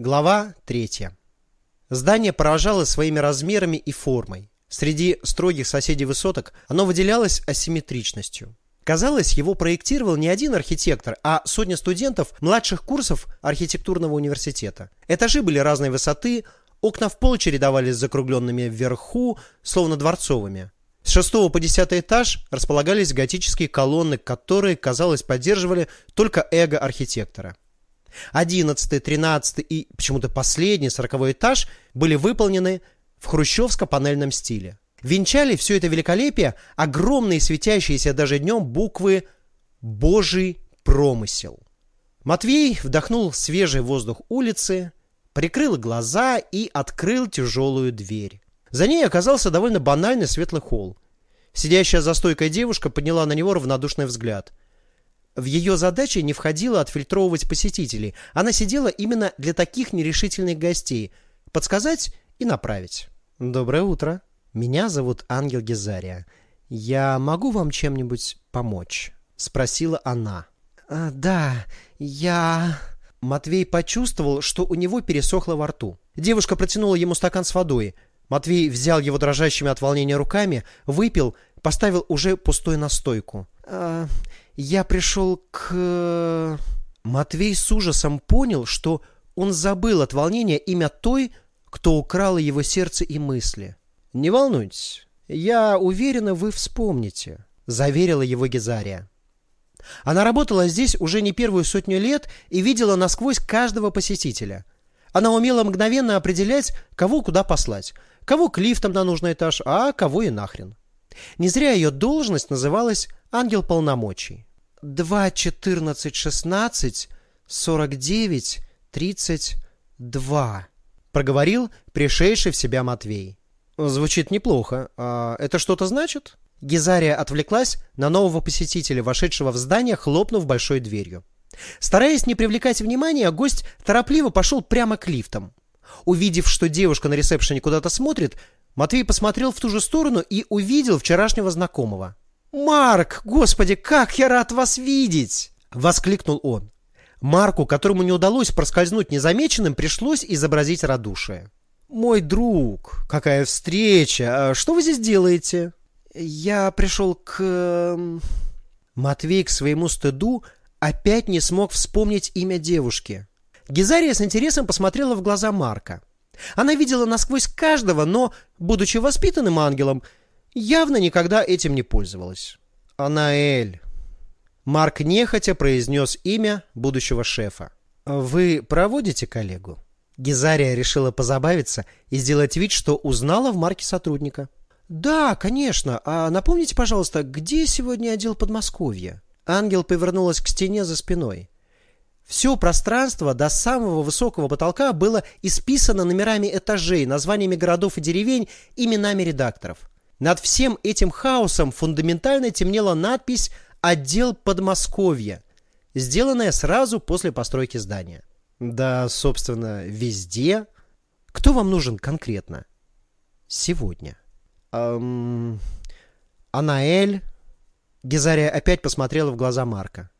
Глава третья. Здание поражало своими размерами и формой. Среди строгих соседей высоток оно выделялось асимметричностью. Казалось, его проектировал не один архитектор, а сотня студентов младших курсов архитектурного университета. Этажи были разной высоты, окна в пол чередовались с закругленными вверху, словно дворцовыми. С шестого по десятый этаж располагались готические колонны, которые, казалось, поддерживали только эго архитектора. Одиннадцатый, тринадцатый и почему-то последний, сороковой этаж были выполнены в хрущевско-панельном стиле. Венчали все это великолепие огромные светящиеся даже днем буквы «Божий промысел». Матвей вдохнул свежий воздух улицы, прикрыл глаза и открыл тяжелую дверь. За ней оказался довольно банальный светлый холл. Сидящая за стойкой девушка подняла на него равнодушный взгляд. В ее задачи не входило отфильтровывать посетителей. Она сидела именно для таких нерешительных гостей. Подсказать и направить. «Доброе утро. Меня зовут Ангел Гезария. Я могу вам чем-нибудь помочь?» Спросила она. «А, «Да, я...» Матвей почувствовал, что у него пересохло во рту. Девушка протянула ему стакан с водой. Матвей взял его дрожащими от волнения руками, выпил, поставил уже пустой на стойку. «А, я пришел к...» Матвей с ужасом понял, что он забыл от волнения имя той, кто украл его сердце и мысли. «Не волнуйтесь, я уверена, вы вспомните», — заверила его Гезария. Она работала здесь уже не первую сотню лет и видела насквозь каждого посетителя. Она умела мгновенно определять, кого куда послать, кого к лифтам на нужный этаж, а кого и нахрен. Не зря ее должность называлась «ангел полномочий». 2, 14, 16, 49, 32, проговорил пришедший в себя Матвей. Звучит неплохо. А это что-то значит? Гизария отвлеклась на нового посетителя, вошедшего в здание, хлопнув большой дверью. Стараясь не привлекать внимания, гость торопливо пошел прямо к лифтам. Увидев, что девушка на ресепшене куда-то смотрит, Матвей посмотрел в ту же сторону и увидел вчерашнего знакомого. «Марк, господи, как я рад вас видеть!» — воскликнул он. Марку, которому не удалось проскользнуть незамеченным, пришлось изобразить радушие. «Мой друг, какая встреча! А что вы здесь делаете?» «Я пришел к...» эм, Матвей к своему стыду опять не смог вспомнить имя девушки. Гизария с интересом посмотрела в глаза Марка. Она видела насквозь каждого, но, будучи воспитанным ангелом, явно никогда этим не пользовалась. «Анаэль». Марк нехотя произнес имя будущего шефа. «Вы проводите коллегу?» Гизария решила позабавиться и сделать вид, что узнала в Марке сотрудника. «Да, конечно. А напомните, пожалуйста, где сегодня отдел Подмосковья?» Ангел повернулась к стене за спиной. Все пространство до самого высокого потолка было исписано номерами этажей, названиями городов и деревень, именами редакторов. Над всем этим хаосом фундаментально темнела надпись «Отдел Подмосковья», сделанная сразу после постройки здания. Да, собственно, везде. Кто вам нужен конкретно? Сегодня. Эм... Анаэль. Гизария опять посмотрела в глаза Марка.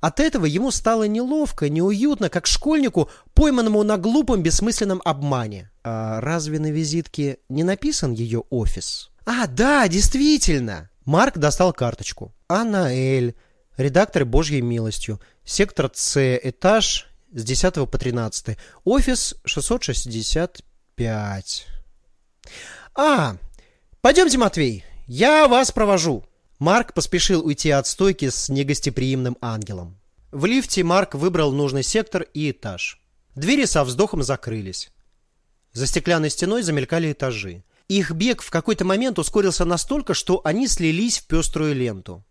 От этого ему стало неловко, неуютно, как школьнику, пойманному на глупом бессмысленном обмане. А разве на визитке не написан ее офис? А, да, действительно. Марк достал карточку. Анаэль, редактор Божьей милостью, сектор С, этаж с 10 по 13. Офис 665. А, пойдемте, Матвей, я вас провожу. Марк поспешил уйти от стойки с негостеприимным ангелом. В лифте Марк выбрал нужный сектор и этаж. Двери со вздохом закрылись. За стеклянной стеной замелькали этажи. Их бег в какой-то момент ускорился настолько, что они слились в пеструю ленту.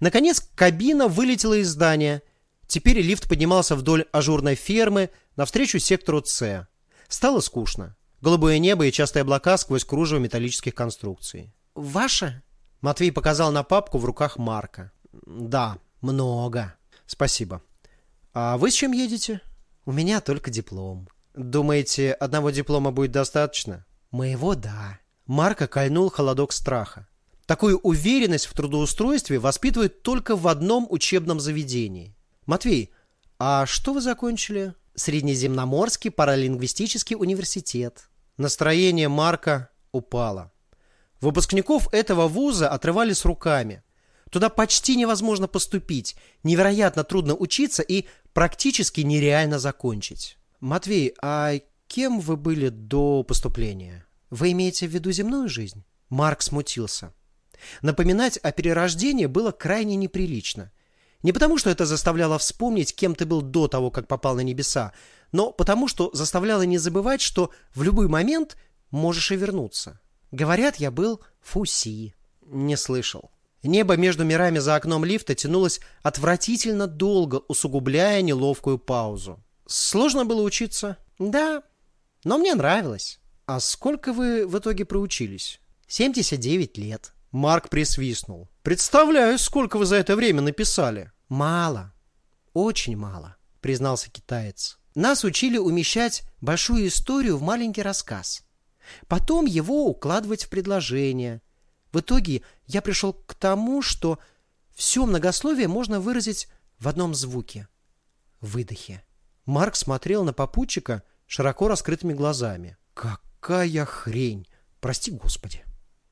Наконец, кабина вылетела из здания – Теперь лифт поднимался вдоль ажурной фермы навстречу сектору С. Стало скучно. Голубое небо и частые облака сквозь кружево металлических конструкций. «Ваша?» Матвей показал на папку в руках Марка. «Да, много. Спасибо. А вы с чем едете?» «У меня только диплом». «Думаете, одного диплома будет достаточно?» «Моего – да». Марка кольнул холодок страха. Такую уверенность в трудоустройстве воспитывают только в одном учебном заведении. «Матвей, а что вы закончили?» Среднеземноморский паралингвистический университет. Настроение Марка упало. Выпускников этого вуза отрывали с руками. Туда почти невозможно поступить, невероятно трудно учиться и практически нереально закончить. Матвей, а кем вы были до поступления? Вы имеете в виду земную жизнь? Марк смутился. Напоминать о перерождении было крайне неприлично. Не потому, что это заставляло вспомнить, кем ты был до того, как попал на небеса, но потому, что заставляло не забывать, что в любой момент можешь и вернуться. Говорят, я был фуси. Не слышал. Небо между мирами за окном лифта тянулось отвратительно долго, усугубляя неловкую паузу. Сложно было учиться? Да, но мне нравилось. А сколько вы в итоге проучились? 79 лет. Марк присвистнул. Представляю, сколько вы за это время написали. Мало. Очень мало, признался китаец. Нас учили умещать большую историю в маленький рассказ. Потом его укладывать в предложение. В итоге я пришел к тому, что все многословие можно выразить в одном звуке – выдохе. Марк смотрел на попутчика широко раскрытыми глазами. «Какая хрень! Прости, Господи!»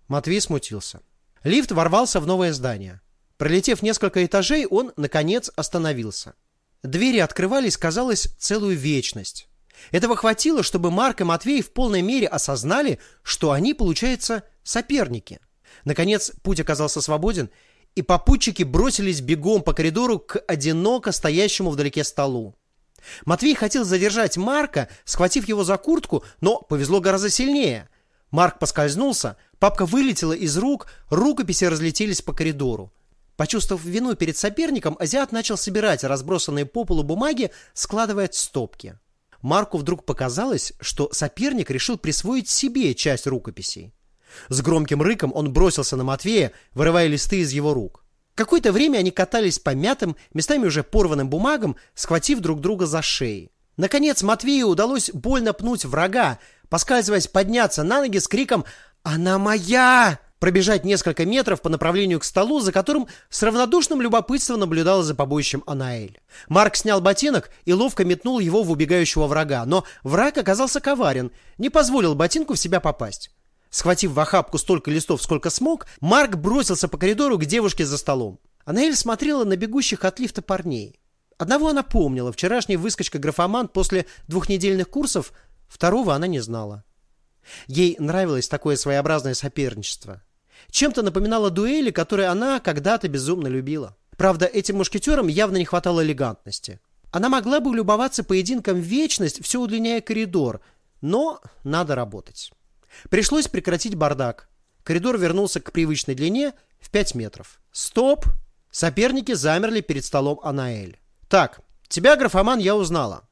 Матвей смутился. Лифт ворвался в новое здание. Пролетев несколько этажей, он, наконец, остановился. Двери открывались, казалось, целую вечность. Этого хватило, чтобы Марк и Матвей в полной мере осознали, что они, получается, соперники. Наконец, путь оказался свободен, и попутчики бросились бегом по коридору к одиноко стоящему вдалеке столу. Матвей хотел задержать Марка, схватив его за куртку, но повезло гораздо сильнее. Марк поскользнулся, папка вылетела из рук, рукописи разлетелись по коридору. Почувствовав вину перед соперником, азиат начал собирать разбросанные по полу бумаги, складывая в стопки. Марку вдруг показалось, что соперник решил присвоить себе часть рукописей. С громким рыком он бросился на Матвея, вырывая листы из его рук. Какое-то время они катались по мятым, местами уже порванным бумагам, схватив друг друга за шеи. Наконец Матвею удалось больно пнуть врага, поскальзываясь подняться на ноги с криком «Она моя!» пробежать несколько метров по направлению к столу, за которым с равнодушным любопытством наблюдала за побоищем Анаэль. Марк снял ботинок и ловко метнул его в убегающего врага, но враг оказался коварен, не позволил ботинку в себя попасть. Схватив в охапку столько листов, сколько смог, Марк бросился по коридору к девушке за столом. Анаэль смотрела на бегущих от лифта парней. Одного она помнила, вчерашний выскочка-графомант после двухнедельных курсов, второго она не знала. Ей нравилось такое своеобразное соперничество. Чем-то напоминало дуэли, которые она когда-то безумно любила. Правда, этим мушкетерам явно не хватало элегантности. Она могла бы любоваться поединком вечность, все удлиняя коридор, но надо работать. Пришлось прекратить бардак. Коридор вернулся к привычной длине в 5 метров. Стоп! Соперники замерли перед столом Анаэль. Так, тебя, графоман, я узнала.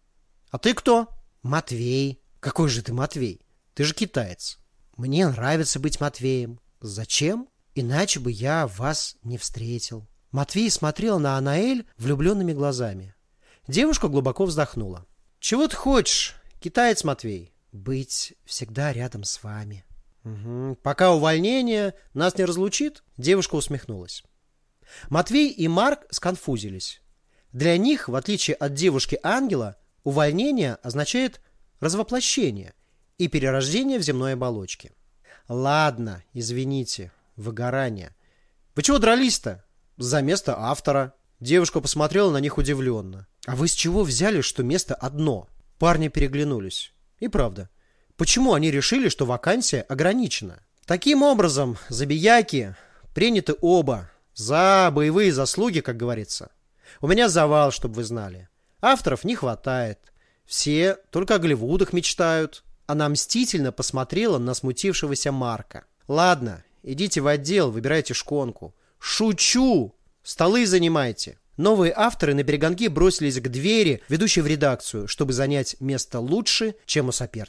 А ты кто? Матвей. Какой же ты Матвей? Ты же китаец. Мне нравится быть Матвеем. Зачем? Иначе бы я вас не встретил. Матвей смотрел на Анаэль влюбленными глазами. Девушка глубоко вздохнула. Чего ты хочешь, китаец Матвей? Быть всегда рядом с вами. Угу. Пока увольнение нас не разлучит, девушка усмехнулась. Матвей и Марк сконфузились. Для них, в отличие от девушки-ангела, увольнение означает развоплощение и перерождение в земной оболочке. Ладно, извините, выгорание. Вы чего дрались-то? За место автора. Девушка посмотрела на них удивленно. А вы с чего взяли, что место одно? Парни переглянулись. И правда, почему они решили, что вакансия ограничена? Таким образом, забияки приняты оба. За боевые заслуги, как говорится. У меня завал, чтобы вы знали. Авторов не хватает. Все только о Голливудах мечтают. Она мстительно посмотрела на смутившегося Марка. Ладно, идите в отдел, выбирайте шконку. Шучу! Столы занимайте. Новые авторы на перегонки бросились к двери, ведущей в редакцию, чтобы занять место лучше, чем у соперника.